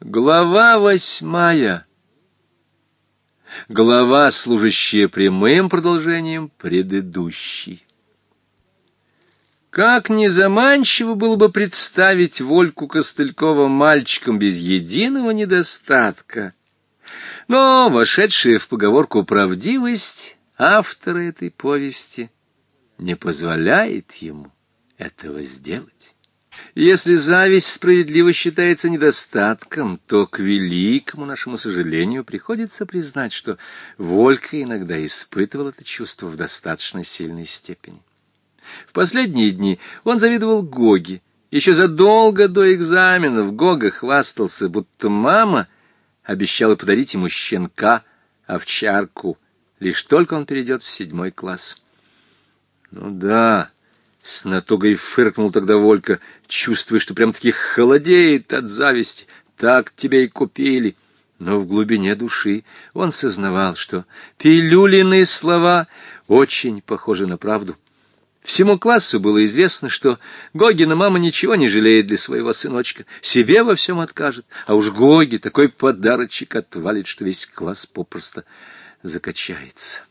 Глава восьмая. Глава, служащая прямым продолжением предыдущей. Как не заманчиво было бы представить Вольку Костылькова мальчиком без единого недостатка. Но вошедшая в поговорку правдивость автора этой повести не позволяет ему этого сделать. Если зависть справедливо считается недостатком, то к великому нашему сожалению приходится признать, что Волька иногда испытывал это чувство в достаточно сильной степени. В последние дни он завидовал Гоге. Еще задолго до экзаменов Гога хвастался, будто мама обещала подарить ему щенка, овчарку, лишь только он перейдет в седьмой класс. Ну да, с натугой фыркнул тогда Волька, чувствуя, что прям-таки холодеет от зависти. Так тебя и купили. Но в глубине души он сознавал, что пилюлины слова очень похожи на правду. Всему классу было известно, что Гогина мама ничего не жалеет для своего сыночка, себе во всем откажет, а уж Гоги такой подарочек отвалит, что весь класс попросто закачается.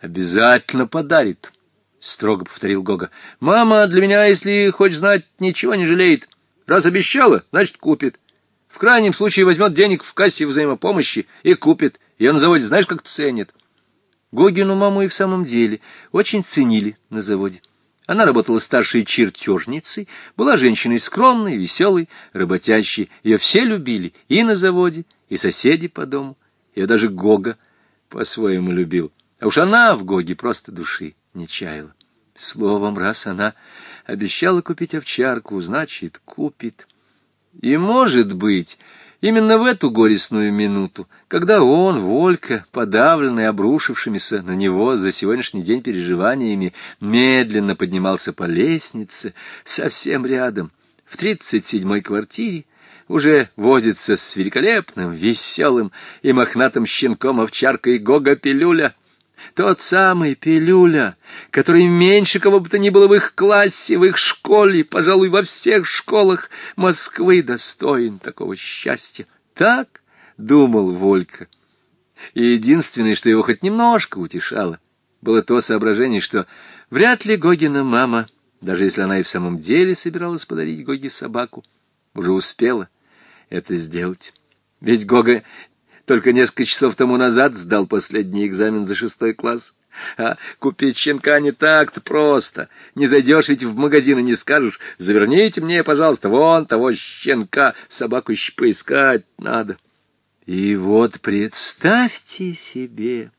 Обязательно подарит строго повторил Гога. Мама для меня, если хочешь знать, ничего не жалеет. Раз обещала, значит, купит. В крайнем случае возьмет денег в кассе взаимопомощи и купит. Ее на заводе знаешь, как ценит Гогину маму и в самом деле очень ценили на заводе. Она работала старшей чертежницей, была женщиной скромной, веселой, работящей. Ее все любили и на заводе, и соседи по дому. Ее даже Гога по-своему любил. А уж она в Гоге просто души не чаяла. Словом, раз она обещала купить овчарку, значит, купит. И, может быть, именно в эту горестную минуту, когда он, Волька, подавленный обрушившимися на него за сегодняшний день переживаниями, медленно поднимался по лестнице, совсем рядом, в тридцать седьмой квартире, уже возится с великолепным, веселым и мохнатым щенком овчаркой Гога Пилюля — тот самый Пилюля, который меньше кого бы то ни было в их классе, в их школе, пожалуй, во всех школах Москвы достоин такого счастья. Так думал Волька. И единственное, что его хоть немножко утешало, было то соображение, что вряд ли Гогина мама, даже если она и в самом деле собиралась подарить Гоге собаку, уже успела это сделать. Ведь Гога только несколько часов тому назад сдал последний экзамен за шестой класс. А купить щенка не так-то просто. Не зайдешь ведь в магазин и не скажешь, заверните мне, пожалуйста, вон того щенка, собаку еще поискать надо. И вот представьте себе,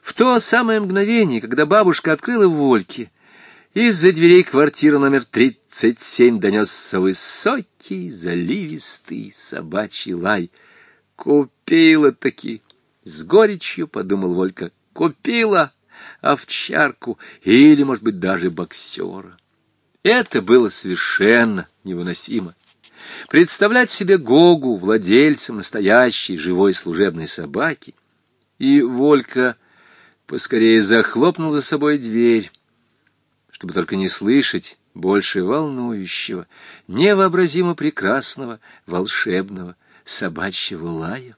в то самое мгновение, когда бабушка открыла вольки, из-за дверей квартиры номер 37 донесся высокий, заливистый собачий лай. Купить купила таки!» С горечью подумал Волька. «Купила овчарку или, может быть, даже боксера». Это было совершенно невыносимо. Представлять себе Гогу владельцем настоящей живой служебной собаки. И Волька поскорее захлопнул за собой дверь, чтобы только не слышать больше волнующего, невообразимо прекрасного, волшебного собачьего лая.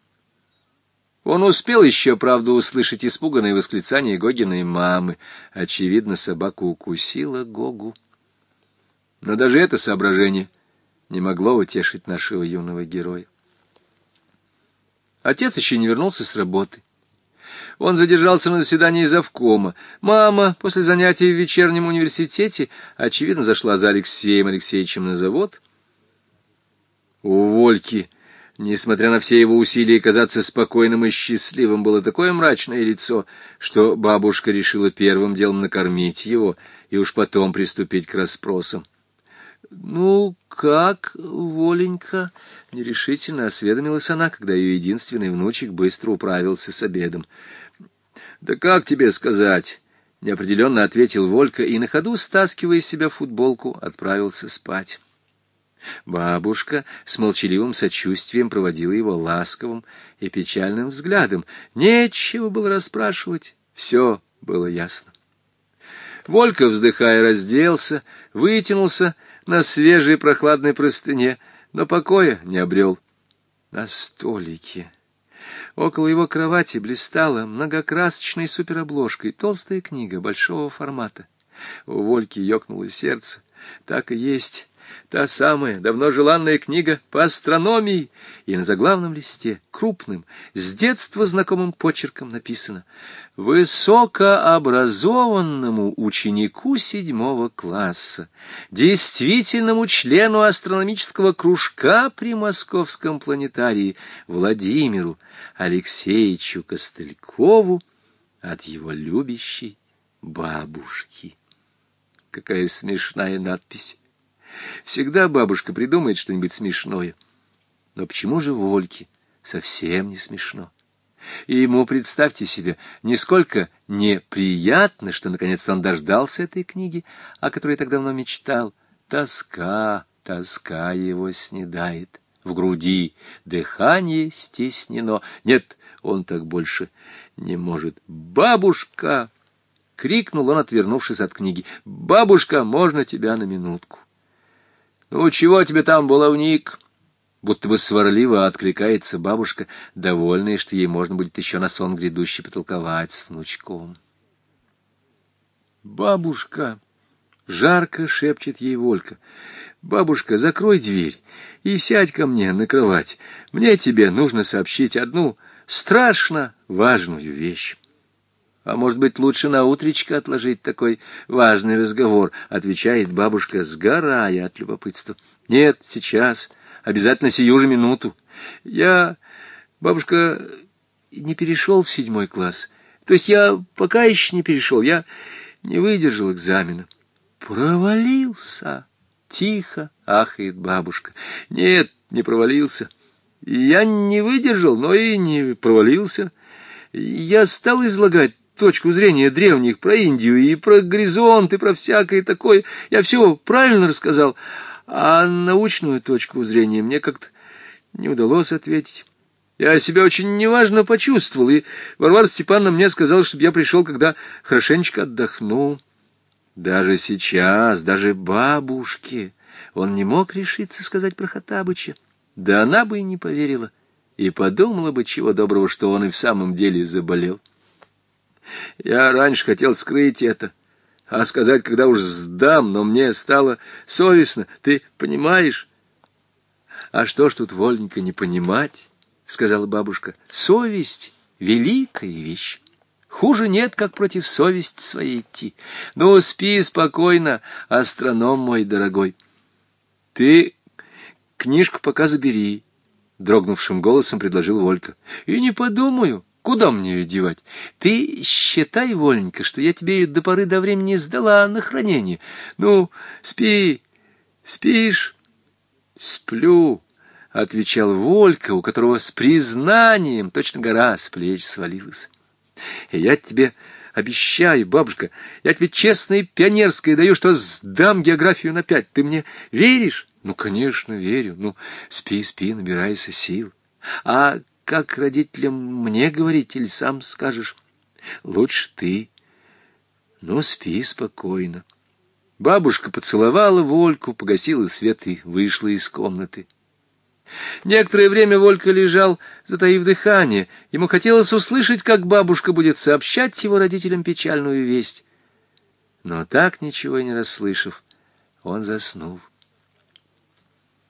Он успел еще, правда, услышать испуганные восклицания Гогиной мамы. Очевидно, собака укусила Гогу. Но даже это соображение не могло утешить нашего юного героя. Отец еще не вернулся с работы. Он задержался на заседании завкома. Мама после занятий в вечернем университете, очевидно, зашла за Алексеем Алексеевичем на завод. Увольки. Несмотря на все его усилия казаться спокойным и счастливым, было такое мрачное лицо, что бабушка решила первым делом накормить его и уж потом приступить к расспросам. — Ну, как, Воленька? — нерешительно осведомилась она, когда ее единственный внучек быстро управился с обедом. — Да как тебе сказать? — неопределенно ответил Волька и, на ходу стаскивая из себя футболку, отправился спать. Бабушка с молчаливым сочувствием проводила его ласковым и печальным взглядом. Нечего было расспрашивать, все было ясно. Волька, вздыхая, разделся, вытянулся на свежей прохладной простыне, но покоя не обрел. На столике около его кровати блистала многокрасочной суперобложкой толстая книга большого формата. У Вольки ёкнуло сердце. Так и есть. Та самая, давно желанная книга по астрономии, и на заглавном листе, крупным, с детства знакомым почерком написано «Высокообразованному ученику седьмого класса, действительному члену астрономического кружка при Московском планетарии Владимиру Алексеевичу Костылькову от его любящей бабушки». Какая смешная надпись! Всегда бабушка придумает что-нибудь смешное. Но почему же Вольке совсем не смешно? И ему, представьте себе, нисколько неприятно, что наконец он дождался этой книги, о которой так давно мечтал. Тоска, тоска его снедает в груди, дыхание стеснено. Нет, он так больше не может. «Бабушка!» — крикнул он, отвернувшись от книги. «Бабушка, можно тебя на минутку?» «Ну, чего тебе там, булавник?» Будто бы сварливо откликается бабушка, довольная, что ей можно будет еще на сон грядущий потолковать с внучком. «Бабушка!» — жарко шепчет ей Волька. «Бабушка, закрой дверь и сядь ко мне на кровать. Мне тебе нужно сообщить одну страшно важную вещь». А может быть, лучше на утречко отложить такой важный разговор, отвечает бабушка, сгорая от любопытства. Нет, сейчас, обязательно сию же минуту. Я, бабушка, не перешел в седьмой класс. То есть я пока еще не перешел, я не выдержал экзамена. Провалился. Тихо ахает бабушка. Нет, не провалился. Я не выдержал, но и не провалился. Я стал излагать точку зрения древних, про Индию и про горизонт, и про всякое такое. Я все правильно рассказал. А научную точку зрения мне как-то не удалось ответить. Я себя очень неважно почувствовал, и Варвара Степановна мне сказала, чтобы я пришел, когда хорошенечко отдохнул Даже сейчас, даже бабушке он не мог решиться сказать про Хатабыча. Да она бы и не поверила, и подумала бы чего доброго, что он и в самом деле заболел. Я раньше хотел скрыть это, а сказать, когда уж сдам, но мне стало совестно. Ты понимаешь? А что ж тут вольненько не понимать, сказала бабушка. Совесть — великая вещь. Хуже нет, как против совести своей идти. Ну, спи спокойно, астроном мой дорогой. Ты книжку пока забери, — дрогнувшим голосом предложил Волька. — И не подумаю. Куда мне ее девать? Ты считай, Воленька, что я тебе ее до поры до времени сдала на хранение. Ну, спи, спишь? Сплю, — отвечал Волька, у которого с признанием точно гора с плеч свалилась. и Я тебе обещаю, бабушка, я тебе честно и пионерское даю, что сдам географию на пять. Ты мне веришь? Ну, конечно, верю. Ну, спи, спи, набирайся сил. А как родителям мне говорить или сам скажешь? Лучше ты. Ну, спи спокойно. Бабушка поцеловала Вольку, погасила свет и вышла из комнаты. Некоторое время Волька лежал, затаив дыхание. Ему хотелось услышать, как бабушка будет сообщать его родителям печальную весть. Но так ничего и не расслышав, он заснул.